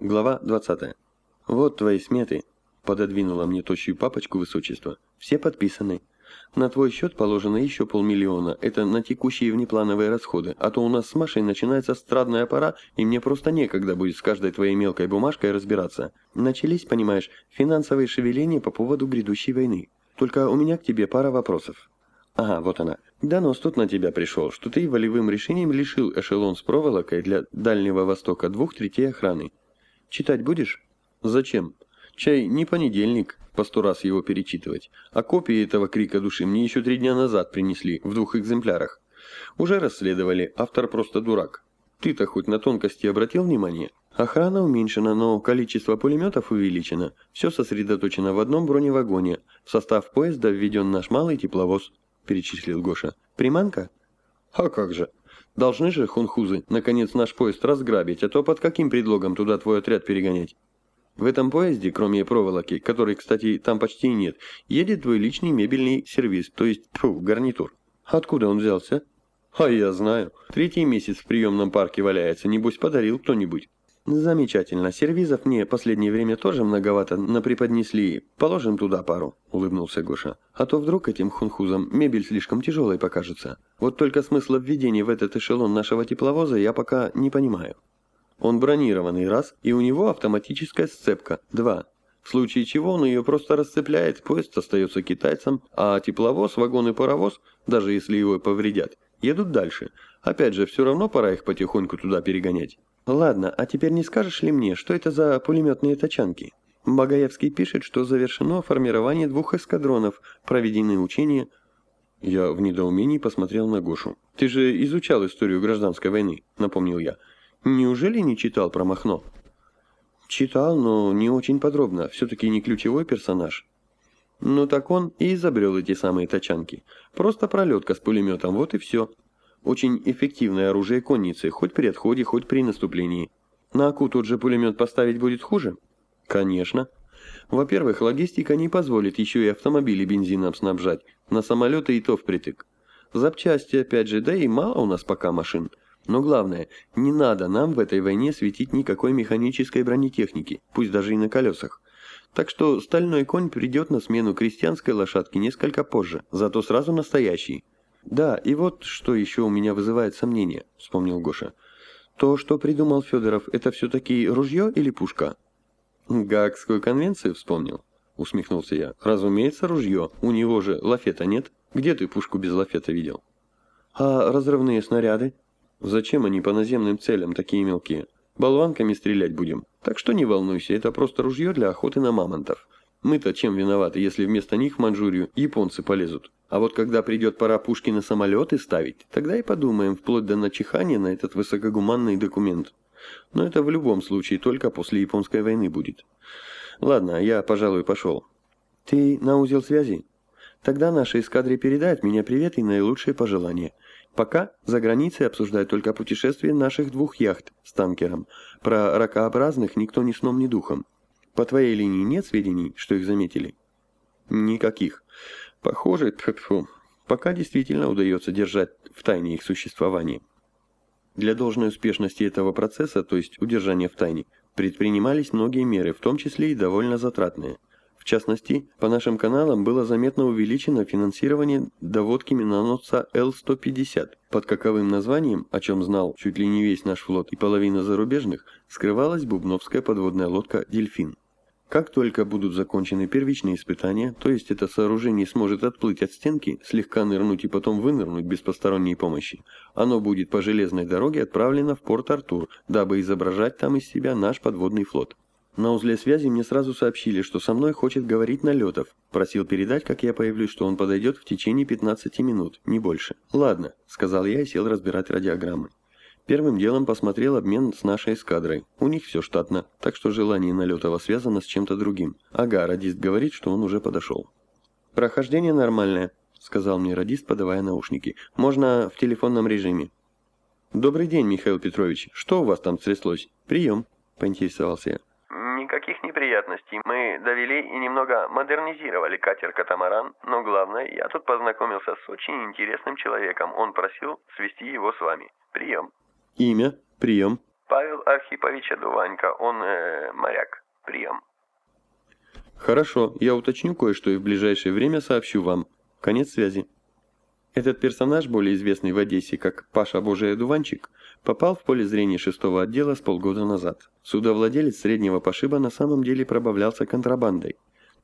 Глава 20. Вот твои сметы. Пододвинула мне тощую папочку высочества. Все подписаны. На твой счет положено еще полмиллиона. Это на текущие внеплановые расходы. А то у нас с Машей начинается страдная пора, и мне просто некогда будет с каждой твоей мелкой бумажкой разбираться. Начались, понимаешь, финансовые шевеления по поводу грядущей войны. Только у меня к тебе пара вопросов. Ага, вот она. Донос тут на тебя пришел, что ты волевым решением лишил эшелон с проволокой для Дальнего Востока двух третей охраны. Читать будешь? Зачем? Чай не понедельник, по сто раз его перечитывать. А копии этого крика души мне еще три дня назад принесли, в двух экземплярах. Уже расследовали, автор просто дурак. Ты-то хоть на тонкости обратил внимание? Охрана уменьшена, но количество пулеметов увеличено. Все сосредоточено в одном броневагоне. В состав поезда введен наш малый тепловоз, перечислил Гоша. Приманка? А как же? Должны же, хунхузы, наконец наш поезд разграбить, а то под каким предлогом туда твой отряд перегонять? В этом поезде, кроме проволоки, которой, кстати, там почти нет, едет твой личный мебельный сервис, то есть, фу, гарнитур. Откуда он взялся? А я знаю. Третий месяц в приемном парке валяется, небось подарил кто-нибудь. «Замечательно. Сервизов мне последнее время тоже многовато напреподнесли. Положим туда пару», — улыбнулся Гоша. «А то вдруг этим хунхузам мебель слишком тяжелой покажется. Вот только смысла введения в этот эшелон нашего тепловоза я пока не понимаю. Он бронированный, раз, и у него автоматическая сцепка, два. В случае чего он ее просто расцепляет, поезд остается китайцам, а тепловоз, вагон и паровоз, даже если его повредят, едут дальше. Опять же, все равно пора их потихоньку туда перегонять». Ладно, а теперь не скажешь ли мне, что это за пулеметные тачанки? Багаевский пишет, что завершено формирование двух эскадронов, проведены учения. Я в недоумении посмотрел на Гошу. Ты же изучал историю гражданской войны, напомнил я. Неужели не читал про Махно? Читал, но не очень подробно, все-таки не ключевой персонаж. Ну так он и изобрел эти самые тачанки. Просто пролетка с пулеметом, вот и все. Очень эффективное оружие конницы, хоть при отходе, хоть при наступлении. На Аку тот же пулемет поставить будет хуже? Конечно. Во-первых, логистика не позволит еще и автомобили бензином снабжать, на самолеты и то впритык. Запчасти, опять же, да и мало у нас пока машин. Но главное, не надо нам в этой войне светить никакой механической бронетехники, пусть даже и на колесах. Так что стальной конь придет на смену крестьянской лошадки несколько позже, зато сразу настоящий. «Да, и вот что еще у меня вызывает сомнение», — вспомнил Гоша. «То, что придумал Федоров, это все-таки ружье или пушка?» «Гаагскую конвенцию вспомнил?» — усмехнулся я. «Разумеется, ружье. У него же лафета нет. Где ты пушку без лафета видел?» «А разрывные снаряды?» «Зачем они по наземным целям такие мелкие? Болванками стрелять будем. Так что не волнуйся, это просто ружье для охоты на мамонтов. Мы-то чем виноваты, если вместо них в Манчжурию японцы полезут? А вот когда придет пора пушки на самолеты ставить, тогда и подумаем вплоть до начихания на этот высокогуманный документ. Но это в любом случае только после японской войны будет. Ладно, я, пожалуй, пошел. Ты на узел связи? Тогда наша эскадре передает меня привет и наилучшие пожелания. Пока за границей обсуждают только путешествие наших двух яхт с танкером. Про ракообразных никто ни сном, ни духом. По твоей линии нет сведений, что их заметили? Никаких. Похоже, тьфу, пока действительно удается держать в тайне их существование. Для должной успешности этого процесса, то есть удержания в тайне, предпринимались многие меры, в том числе и довольно затратные. Частности, по нашим каналам было заметно увеличено финансирование доводки миноносца Л-150, под каковым названием, о чем знал чуть ли не весь наш флот и половина зарубежных, скрывалась бубновская подводная лодка «Дельфин». Как только будут закончены первичные испытания, то есть это сооружение сможет отплыть от стенки, слегка нырнуть и потом вынырнуть без посторонней помощи, оно будет по железной дороге отправлено в порт Артур, дабы изображать там из себя наш подводный флот. На узле связи мне сразу сообщили, что со мной хочет говорить Налетов. Просил передать, как я появлюсь, что он подойдет в течение 15 минут, не больше. «Ладно», — сказал я и сел разбирать радиограммы. Первым делом посмотрел обмен с нашей эскадрой. У них все штатно, так что желание Налетова связано с чем-то другим. Ага, радист говорит, что он уже подошел. «Прохождение нормальное», — сказал мне радист, подавая наушники. «Можно в телефонном режиме». «Добрый день, Михаил Петрович. Что у вас там стряслось? Прием», — поинтересовался я. «Никаких неприятностей. Мы довели и немного модернизировали катер-катамаран, но главное, я тут познакомился с очень интересным человеком. Он просил свести его с вами. Прием». Имя, прием. Павел Архипович Адуванько, он э, моряк. Прием. Хорошо, я уточню кое-что и в ближайшее время сообщу вам. Конец связи. Этот персонаж, более известный в Одессе как Паша Божий Одуванчик, попал в поле зрения шестого отдела с полгода назад. Судовладелец среднего пошиба на самом деле пробавлялся контрабандой.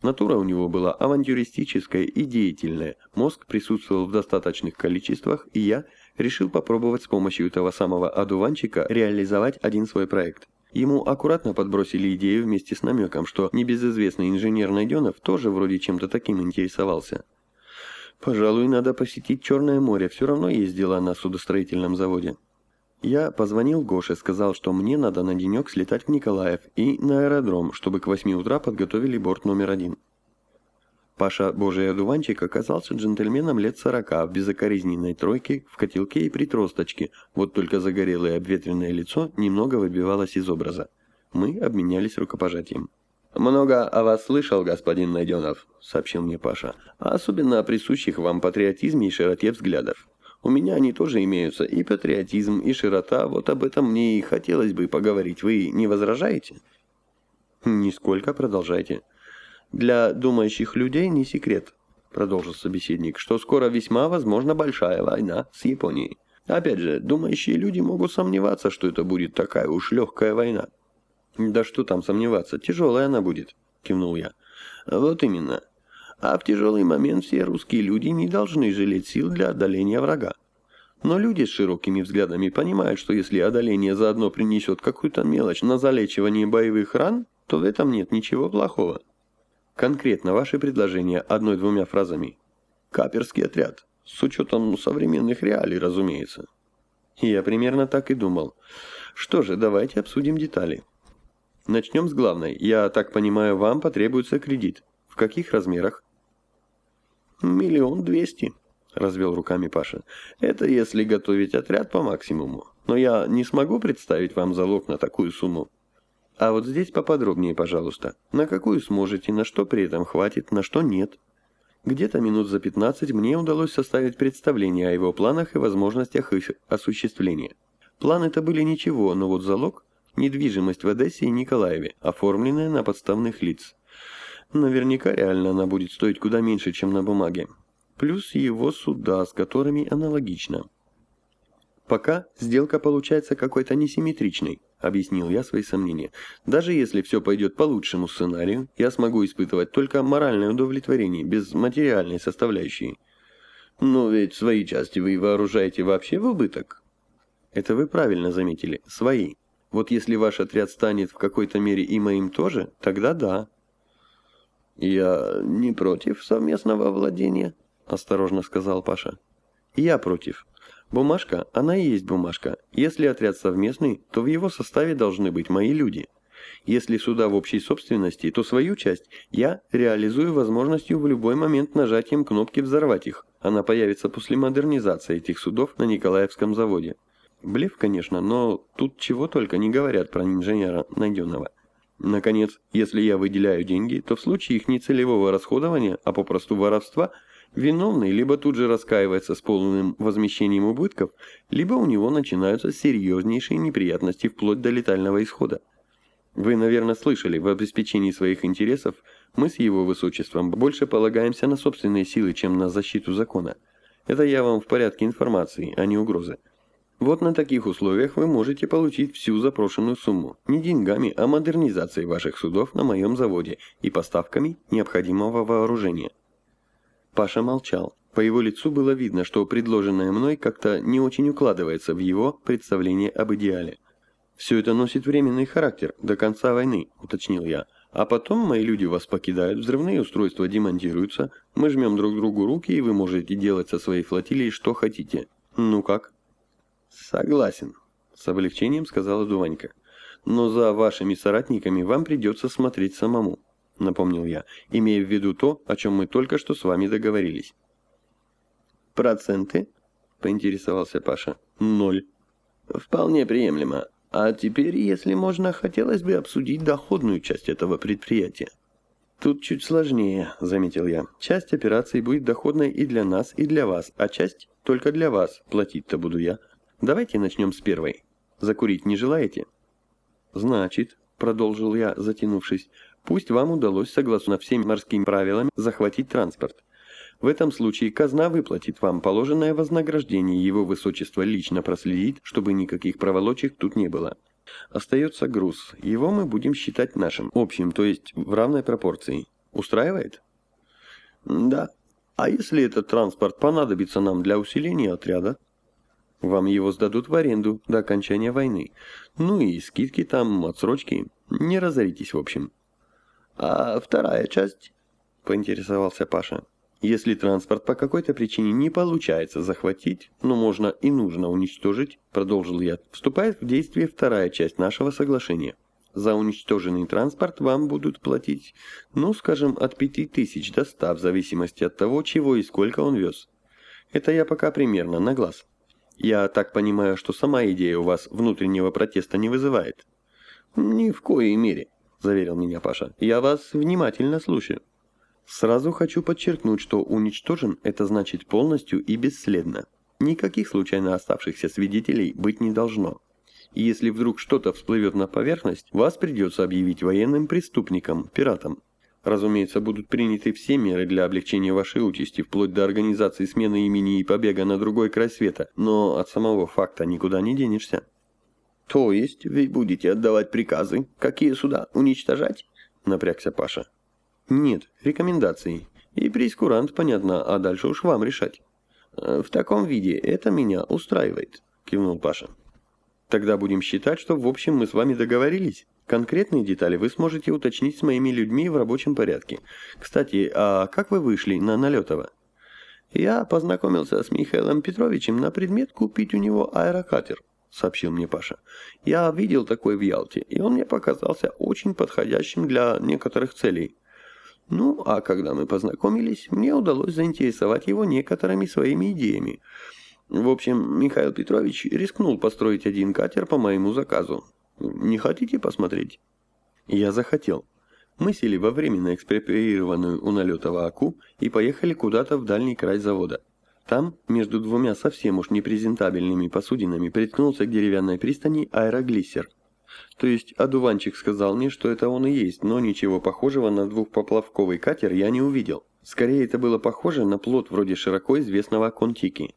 Натура у него была авантюристическая и деятельная, мозг присутствовал в достаточных количествах, и я решил попробовать с помощью этого самого одуванчика реализовать один свой проект. Ему аккуратно подбросили идею вместе с намеком, что небезызвестный инженер Найденов тоже вроде чем-то таким интересовался. Пожалуй, надо посетить Черное море, все равно есть дела на судостроительном заводе. Я позвонил Гоше, сказал, что мне надо на денек слетать в Николаев и на аэродром, чтобы к 8 утра подготовили борт номер один. Паша Божий одуванчик оказался джентльменом лет сорока в безокоризненной тройке, в котелке и притросточке, вот только загорелое обветренное лицо немного выбивалось из образа. Мы обменялись рукопожатием. «Много о вас слышал, господин Найденов», — сообщил мне Паша, «а особенно о присущих вам патриотизме и широте взглядов. У меня они тоже имеются, и патриотизм, и широта, вот об этом мне и хотелось бы поговорить. Вы не возражаете?» «Нисколько, продолжайте». «Для думающих людей не секрет», — продолжил собеседник, «что скоро весьма возможна большая война с Японией. Опять же, думающие люди могут сомневаться, что это будет такая уж легкая война. «Да что там сомневаться, тяжелая она будет», — кивнул я. «Вот именно. А в тяжелый момент все русские люди не должны жалеть сил для одоления врага. Но люди с широкими взглядами понимают, что если одоление заодно принесет какую-то мелочь на залечивание боевых ран, то в этом нет ничего плохого. Конкретно ваши предложения одной-двумя фразами. Каперский отряд. С учетом современных реалий, разумеется. Я примерно так и думал. Что же, давайте обсудим детали. Начнем с главной. Я так понимаю, вам потребуется кредит. В каких размерах? Миллион двести, развел руками Паша. Это если готовить отряд по максимуму. Но я не смогу представить вам залог на такую сумму. А вот здесь поподробнее, пожалуйста. На какую сможете, на что при этом хватит, на что нет. Где-то минут за 15 мне удалось составить представление о его планах и возможностях их осуществления. Планы-то были ничего, но вот залог недвижимость в Одессе и Николаеве, оформленная на подставных лиц. Наверняка реально она будет стоить куда меньше, чем на бумаге. Плюс его суда, с которыми аналогично. Пока сделка получается какой-то несимметричной, объяснил я свои сомнения. Даже если все пойдет по лучшему сценарию, я смогу испытывать только моральное удовлетворение, без материальной составляющей. Но ведь свои части вы вооружаете вообще в убыток. Это вы правильно заметили, свои. Вот если ваш отряд станет в какой-то мере и моим тоже, тогда да. Я не против совместного владения, осторожно сказал Паша. Я против. Бумажка, она и есть бумажка. Если отряд совместный, то в его составе должны быть мои люди. Если суда в общей собственности, то свою часть я реализую возможностью в любой момент нажатием кнопки взорвать их. Она появится после модернизации этих судов на Николаевском заводе. Блеф, конечно, но тут чего только не говорят про инженера найденного. Наконец, если я выделяю деньги, то в случае их нецелевого расходования, а попросту воровства, виновный либо тут же раскаивается с полным возмещением убытков, либо у него начинаются серьезнейшие неприятности вплоть до летального исхода. Вы, наверное, слышали, в обеспечении своих интересов мы с его высочеством больше полагаемся на собственные силы, чем на защиту закона. Это я вам в порядке информации, а не угрозы. Вот на таких условиях вы можете получить всю запрошенную сумму. Не деньгами, а модернизацией ваших судов на моем заводе и поставками необходимого вооружения. Паша молчал. По его лицу было видно, что предложенное мной как-то не очень укладывается в его представление об идеале. «Все это носит временный характер, до конца войны», — уточнил я. «А потом мои люди вас покидают, взрывные устройства демонтируются, мы жмем друг другу руки, и вы можете делать со своей флотилией что хотите. Ну как?» «Согласен», — с облегчением сказала Дуванька. «Но за вашими соратниками вам придется смотреть самому», — напомнил я, имея в виду то, о чем мы только что с вами договорились. «Проценты?» — поинтересовался Паша. «Ноль». «Вполне приемлемо. А теперь, если можно, хотелось бы обсудить доходную часть этого предприятия». «Тут чуть сложнее», — заметил я. «Часть операций будет доходной и для нас, и для вас, а часть только для вас. Платить-то буду я. Давайте начнем с первой. Закурить не желаете? Значит, продолжил я, затянувшись, пусть вам удалось, согласно всем морским правилам, захватить транспорт. В этом случае казна выплатит вам положенное вознаграждение, его высочество лично проследит, чтобы никаких проволочек тут не было. Остается груз. Его мы будем считать нашим, общим, то есть в равной пропорции. Устраивает? Да. А если этот транспорт понадобится нам для усиления отряда? Вам его сдадут в аренду до окончания войны. Ну и скидки там, отсрочки. Не разоритесь, в общем. А вторая часть? Поинтересовался Паша. Если транспорт по какой-то причине не получается захватить, но можно и нужно уничтожить, продолжил я, вступает в действие вторая часть нашего соглашения. За уничтоженный транспорт вам будут платить, ну, скажем, от 5000 до 100, в зависимости от того, чего и сколько он вез. Это я пока примерно на глаз. Я так понимаю, что сама идея у вас внутреннего протеста не вызывает? Ни в коей мере, заверил меня Паша. Я вас внимательно слушаю. Сразу хочу подчеркнуть, что уничтожен это значит полностью и бесследно. Никаких случайно оставшихся свидетелей быть не должно. И если вдруг что-то всплывет на поверхность, вас придется объявить военным преступником, пиратом. Разумеется, будут приняты все меры для облегчения вашей участи, вплоть до организации смены имени и побега на другой край света, но от самого факта никуда не денешься. То есть вы будете отдавать приказы, какие суда уничтожать? Напрягся Паша. Нет, рекомендации. И прейскурант, понятно, а дальше уж вам решать. Э, в таком виде это меня устраивает, кивнул Паша. Тогда будем считать, что в общем мы с вами договорились. Конкретные детали вы сможете уточнить с моими людьми в рабочем порядке. Кстати, а как вы вышли на Налетова? Я познакомился с Михаилом Петровичем на предмет купить у него аэрокатер, сообщил мне Паша. Я видел такой в Ялте, и он мне показался очень подходящим для некоторых целей. Ну, а когда мы познакомились, мне удалось заинтересовать его некоторыми своими идеями. В общем, Михаил Петрович рискнул построить один катер по моему заказу. Не хотите посмотреть? Я захотел. Мы сели во временно экспроприированную у налетова Аку и поехали куда-то в дальний край завода. Там, между двумя совсем уж непрезентабельными посудинами, приткнулся к деревянной пристани аэроглиссер. То есть одуванчик сказал мне, что это он и есть, но ничего похожего на двухпоплавковый катер я не увидел. Скорее это было похоже на плот вроде широко известного Контики.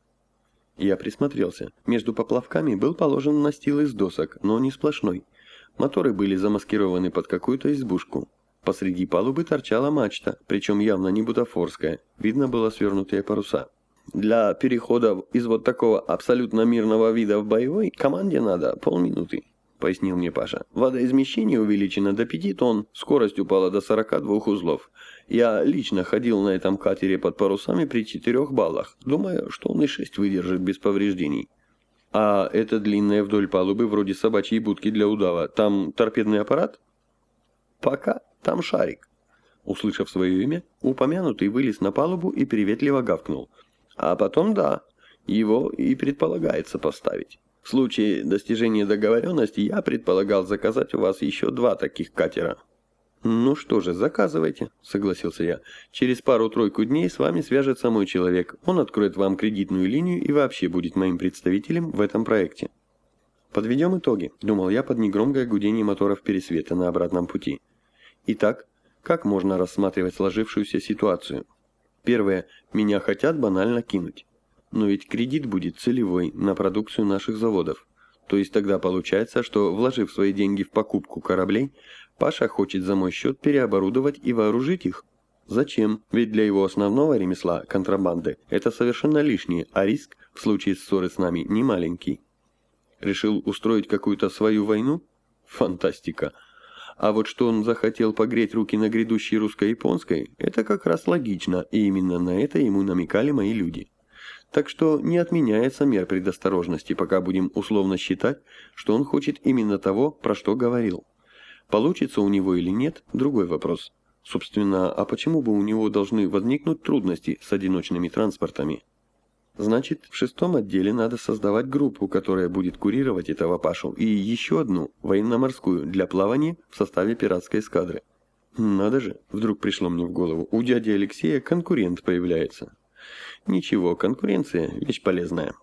Я присмотрелся. Между поплавками был положен настил из досок, но не сплошной. Моторы были замаскированы под какую-то избушку. Посреди палубы торчала мачта, причем явно не бутафорская. Видно было свернутые паруса. Для перехода из вот такого абсолютно мирного вида в боевой команде надо полминуты. — пояснил мне Паша. «Водоизмещение увеличено до 5 тонн, скорость упала до 42 узлов. Я лично ходил на этом катере под парусами при 4 баллах. Думаю, что он и 6 выдержит без повреждений». «А это длинная вдоль палубы, вроде собачьей будки для удава. Там торпедный аппарат?» «Пока там шарик». Услышав свое имя, упомянутый вылез на палубу и приветливо гавкнул. «А потом да, его и предполагается поставить». В случае достижения договоренности я предполагал заказать у вас еще два таких катера. «Ну что же, заказывайте», — согласился я. «Через пару-тройку дней с вами свяжется мой человек. Он откроет вам кредитную линию и вообще будет моим представителем в этом проекте». «Подведем итоги», — думал я под негромкое гудение моторов пересвета на обратном пути. Итак, как можно рассматривать сложившуюся ситуацию? Первое. Меня хотят банально кинуть. Но ведь кредит будет целевой на продукцию наших заводов. То есть тогда получается, что, вложив свои деньги в покупку кораблей, Паша хочет за мой счет переоборудовать и вооружить их. Зачем? Ведь для его основного ремесла, контрабанды, это совершенно лишнее, а риск в случае ссоры с нами не маленький. Решил устроить какую-то свою войну? Фантастика. А вот что он захотел погреть руки на грядущей русско-японской, это как раз логично, и именно на это ему намекали мои люди. Так что не отменяется мер предосторожности, пока будем условно считать, что он хочет именно того, про что говорил. Получится у него или нет – другой вопрос. Собственно, а почему бы у него должны возникнуть трудности с одиночными транспортами? Значит, в шестом отделе надо создавать группу, которая будет курировать этого Пашу, и еще одну, военно-морскую, для плавания в составе пиратской эскадры. Надо же, вдруг пришло мне в голову, у дяди Алексея конкурент появляется. Ничего, конкуренция – вещь полезная.